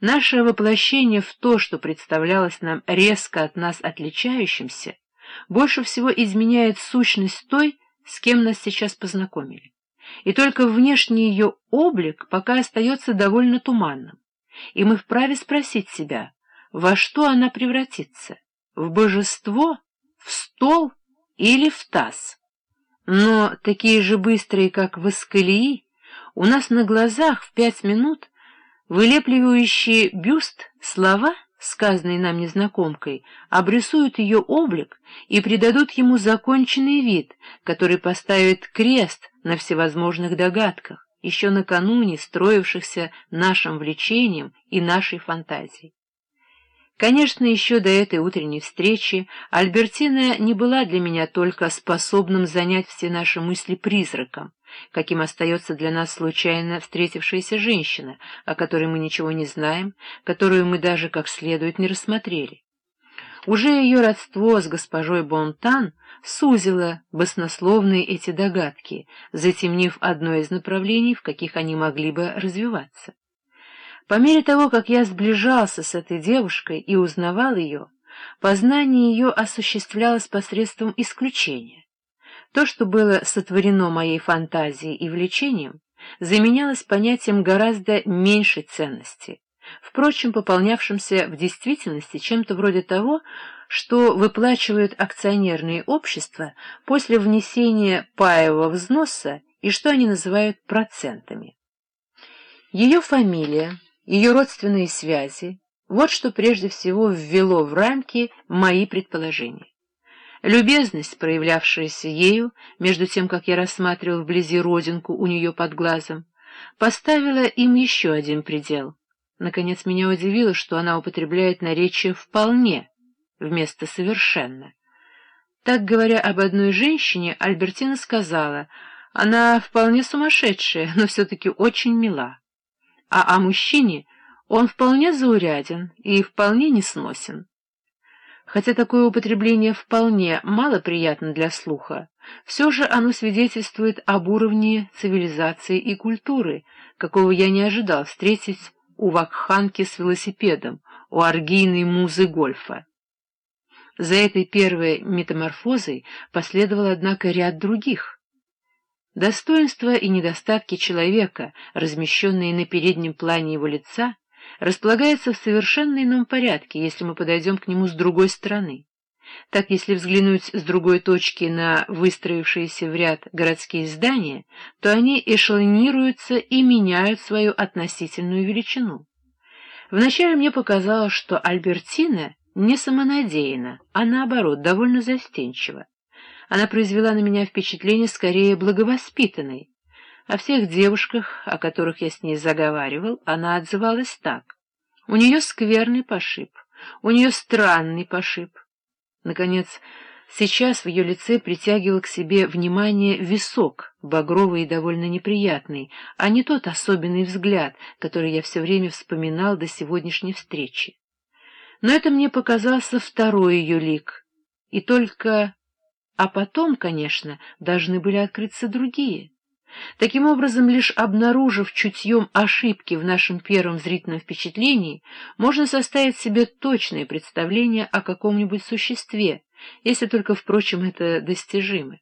Наше воплощение в то, что представлялось нам резко от нас отличающимся, больше всего изменяет сущность той, с кем нас сейчас познакомили. И только внешний ее облик пока остается довольно туманным. И мы вправе спросить себя, во что она превратится? В божество? В стол? Или в таз? Но такие же быстрые, как в Искалии, у нас на глазах в пять минут Вылепливающие бюст слова, сказанные нам незнакомкой, обрисуют ее облик и придадут ему законченный вид, который поставит крест на всевозможных догадках, еще накануне строившихся нашим влечением и нашей фантазией. Конечно, еще до этой утренней встречи Альбертина не была для меня только способным занять все наши мысли призраком, каким остается для нас случайно встретившаяся женщина, о которой мы ничего не знаем, которую мы даже как следует не рассмотрели. Уже ее родство с госпожой Бонтан сузило баснословные эти догадки, затемнив одно из направлений, в каких они могли бы развиваться. По мере того, как я сближался с этой девушкой и узнавал ее, познание ее осуществлялось посредством исключения. То, что было сотворено моей фантазией и влечением, заменялось понятием гораздо меньшей ценности, впрочем, пополнявшимся в действительности чем-то вроде того, что выплачивают акционерные общества после внесения паевого взноса и что они называют процентами. Ее фамилия, ее родственные связи — вот что прежде всего ввело в рамки мои предположения. Любезность, проявлявшаяся ею, между тем, как я рассматривал вблизи родинку у нее под глазом, поставила им еще один предел. Наконец, меня удивило, что она употребляет наречие «вполне» вместо «совершенно». Так, говоря об одной женщине, Альбертина сказала, она вполне сумасшедшая, но все-таки очень мила а о мужчине он вполне зауряден и вполне несносен. Хотя такое употребление вполне малоприятно для слуха, все же оно свидетельствует об уровне цивилизации и культуры, какого я не ожидал встретить у вакханки с велосипедом, у оргийной музы гольфа. За этой первой метаморфозой последовал, однако, ряд других — Достоинства и недостатки человека, размещенные на переднем плане его лица, располагаются в совершенно ином порядке, если мы подойдем к нему с другой стороны. Так, если взглянуть с другой точки на выстроившиеся в ряд городские здания, то они эшелонируются и меняют свою относительную величину. Вначале мне показалось, что Альбертина не самонадеяна, а наоборот, довольно застенчива она произвела на меня впечатление скорее благовоспитанной. О всех девушках, о которых я с ней заговаривал, она отзывалась так. У нее скверный пошиб, у нее странный пошиб. Наконец, сейчас в ее лице притягивал к себе внимание висок, багровый и довольно неприятный, а не тот особенный взгляд, который я все время вспоминал до сегодняшней встречи. Но это мне показался второй ее лик, и только а потом, конечно, должны были открыться другие. Таким образом, лишь обнаружив чутьем ошибки в нашем первом зрительном впечатлении, можно составить себе точное представление о каком-нибудь существе, если только, впрочем, это достижимо.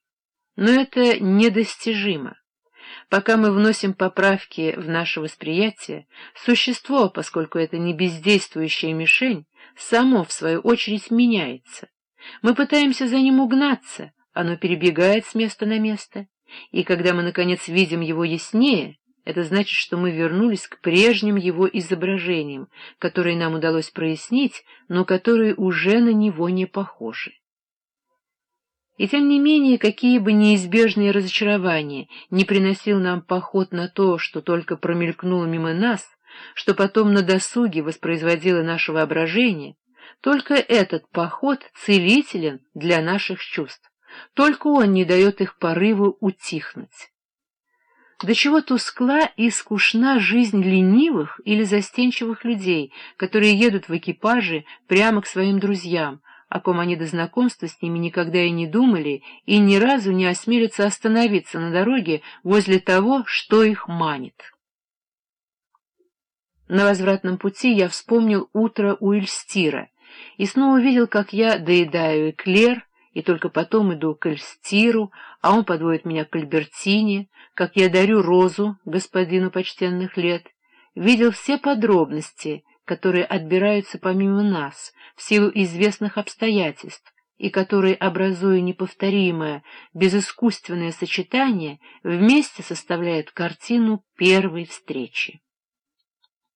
Но это недостижимо. Пока мы вносим поправки в наше восприятие, существо, поскольку это не бездействующая мишень, само, в свою очередь, меняется. Мы пытаемся за ним угнаться, оно перебегает с места на место, и когда мы, наконец, видим его яснее, это значит, что мы вернулись к прежним его изображениям, которые нам удалось прояснить, но которые уже на него не похожи. И тем не менее, какие бы неизбежные разочарования не приносил нам поход на то, что только промелькнуло мимо нас, что потом на досуге воспроизводило наше воображение, только этот поход целителен для наших чувств, только он не дает их порыву утихнуть. До чего тускла и скучна жизнь ленивых или застенчивых людей, которые едут в экипаже прямо к своим друзьям, о ком они до знакомства с ними никогда и не думали, и ни разу не осмелятся остановиться на дороге возле того, что их манит. На возвратном пути я вспомнил утро у Эльстира и снова видел, как я доедаю эклер, и только потом иду к Эльстиру, а он подводит меня к Альбертине, как я дарю розу господину почтенных лет. Видел все подробности, которые отбираются помимо нас, в силу известных обстоятельств, и которые, образуя неповторимое, безыскусственное сочетание, вместе составляют картину первой встречи.